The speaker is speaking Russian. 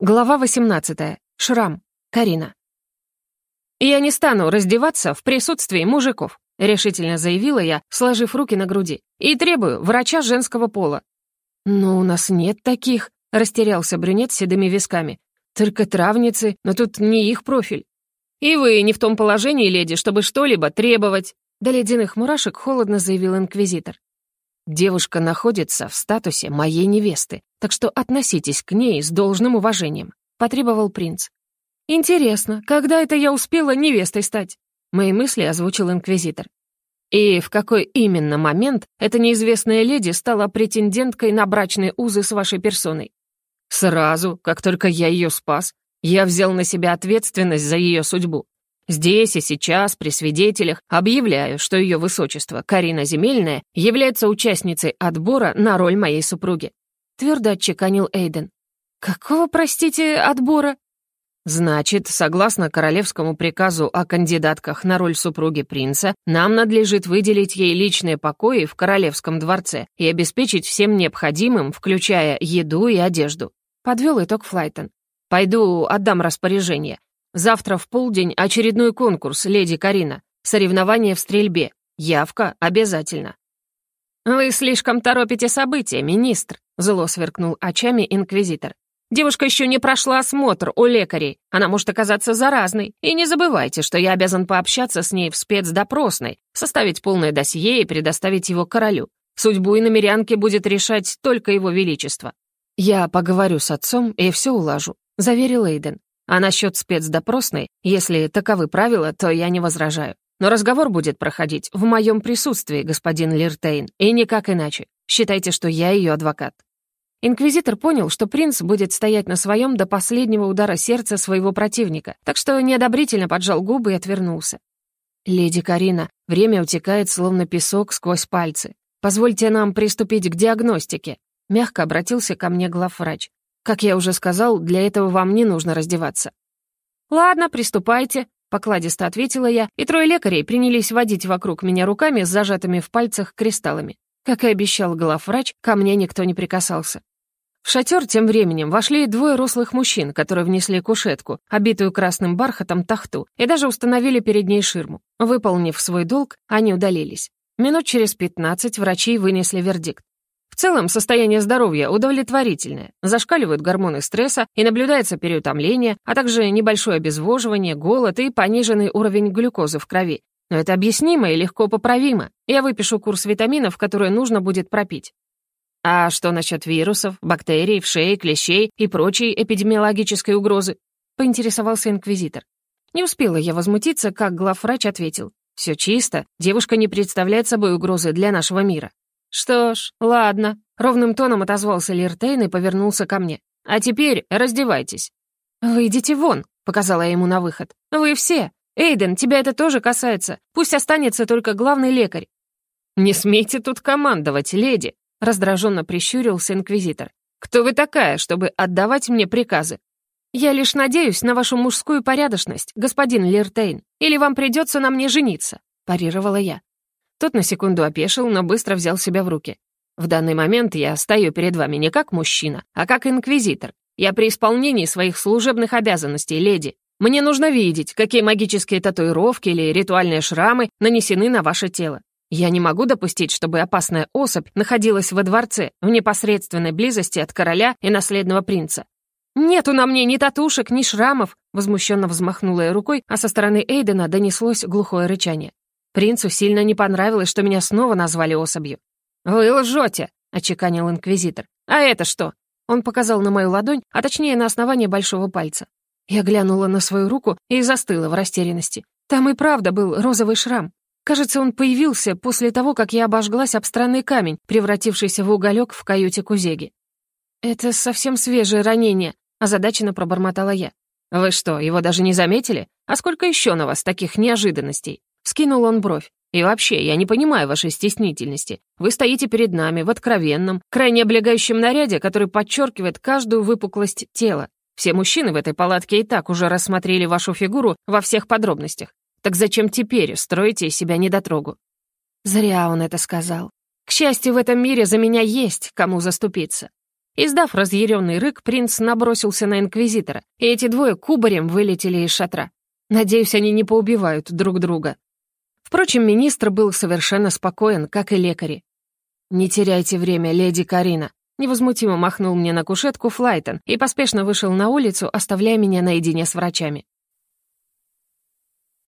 Глава 18. Шрам. Карина. «Я не стану раздеваться в присутствии мужиков», — решительно заявила я, сложив руки на груди, «и требую врача женского пола». «Но у нас нет таких», — растерялся брюнет с седыми висками. «Только травницы, но тут не их профиль». «И вы не в том положении, леди, чтобы что-либо требовать», — до ледяных мурашек холодно заявил инквизитор. Девушка находится в статусе моей невесты, так что относитесь к ней с должным уважением», — потребовал принц. «Интересно, когда это я успела невестой стать?» Мои мысли озвучил инквизитор. «И в какой именно момент эта неизвестная леди стала претенденткой на брачные узы с вашей персоной?» «Сразу, как только я ее спас, я взял на себя ответственность за ее судьбу. Здесь и сейчас, при свидетелях, объявляю, что ее высочество, Карина Земельная, является участницей отбора на роль моей супруги. Твердо отчеканил Эйден. Какого, простите, отбора? Значит, согласно королевскому приказу о кандидатках на роль супруги принца, нам надлежит выделить ей личные покои в королевском дворце и обеспечить всем необходимым, включая еду и одежду. Подвел итог Флайтон. Пойду отдам распоряжение. Завтра в полдень очередной конкурс, леди Карина. Соревнование в стрельбе. Явка обязательно. «Вы слишком торопите события, министр», — зло сверкнул очами инквизитор. «Девушка еще не прошла осмотр у лекарей. Она может оказаться заразной. И не забывайте, что я обязан пообщаться с ней в спецдопросной, составить полное досье и предоставить его королю. Судьбу и намерянки будет решать только его величество». «Я поговорю с отцом и все улажу», — заверил Эйден. А насчет спецдопросной, если таковы правила, то я не возражаю. Но разговор будет проходить в моем присутствии, господин Лиртейн, и никак иначе. Считайте, что я ее адвокат». Инквизитор понял, что принц будет стоять на своем до последнего удара сердца своего противника, так что неодобрительно поджал губы и отвернулся. «Леди Карина, время утекает, словно песок сквозь пальцы. Позвольте нам приступить к диагностике», — мягко обратился ко мне главврач. Как я уже сказал, для этого вам не нужно раздеваться». «Ладно, приступайте», — покладисто ответила я, и трое лекарей принялись водить вокруг меня руками с зажатыми в пальцах кристаллами. Как и обещал главврач, ко мне никто не прикасался. В шатер тем временем вошли двое рослых мужчин, которые внесли кушетку, обитую красным бархатом тахту, и даже установили перед ней ширму. Выполнив свой долг, они удалились. Минут через пятнадцать врачи вынесли вердикт. В целом, состояние здоровья удовлетворительное. Зашкаливают гормоны стресса и наблюдается переутомление, а также небольшое обезвоживание, голод и пониженный уровень глюкозы в крови. Но это объяснимо и легко поправимо. Я выпишу курс витаминов, которые нужно будет пропить. А что насчет вирусов, бактерий, вшей, клещей и прочей эпидемиологической угрозы? Поинтересовался инквизитор. Не успела я возмутиться, как главврач ответил. Все чисто, девушка не представляет собой угрозы для нашего мира. «Что ж, ладно», — ровным тоном отозвался Лиртейн и повернулся ко мне. «А теперь раздевайтесь». «Выйдите вон», — показала я ему на выход. «Вы все. Эйден, тебя это тоже касается. Пусть останется только главный лекарь». «Не смейте тут командовать, леди», — раздраженно прищурился инквизитор. «Кто вы такая, чтобы отдавать мне приказы?» «Я лишь надеюсь на вашу мужскую порядочность, господин Лиртейн, или вам придется на мне жениться», — парировала я. Тот на секунду опешил, но быстро взял себя в руки. «В данный момент я стою перед вами не как мужчина, а как инквизитор. Я при исполнении своих служебных обязанностей, леди. Мне нужно видеть, какие магические татуировки или ритуальные шрамы нанесены на ваше тело. Я не могу допустить, чтобы опасная особь находилась во дворце в непосредственной близости от короля и наследного принца. «Нету на мне ни татушек, ни шрамов!» Возмущенно взмахнула я рукой, а со стороны Эйдена донеслось глухое рычание. Принцу сильно не понравилось, что меня снова назвали особью. «Вы лжете!» — очеканил инквизитор. «А это что?» Он показал на мою ладонь, а точнее на основание большого пальца. Я глянула на свою руку и застыла в растерянности. Там и правда был розовый шрам. Кажется, он появился после того, как я обожглась об странный камень, превратившийся в уголек в каюте Кузеги. «Это совсем свежее ранение», — озадаченно пробормотала я. «Вы что, его даже не заметили? А сколько еще на вас таких неожиданностей?» Скинул он бровь. «И вообще, я не понимаю вашей стеснительности. Вы стоите перед нами в откровенном, крайне облегающем наряде, который подчеркивает каждую выпуклость тела. Все мужчины в этой палатке и так уже рассмотрели вашу фигуру во всех подробностях. Так зачем теперь строите из себя недотрогу?» Зря он это сказал. К счастью, в этом мире за меня есть кому заступиться. Издав разъяренный рык, принц набросился на инквизитора, и эти двое кубарем вылетели из шатра. Надеюсь, они не поубивают друг друга. Впрочем, министр был совершенно спокоен, как и лекари. «Не теряйте время, леди Карина», — невозмутимо махнул мне на кушетку Флайтон и поспешно вышел на улицу, оставляя меня наедине с врачами.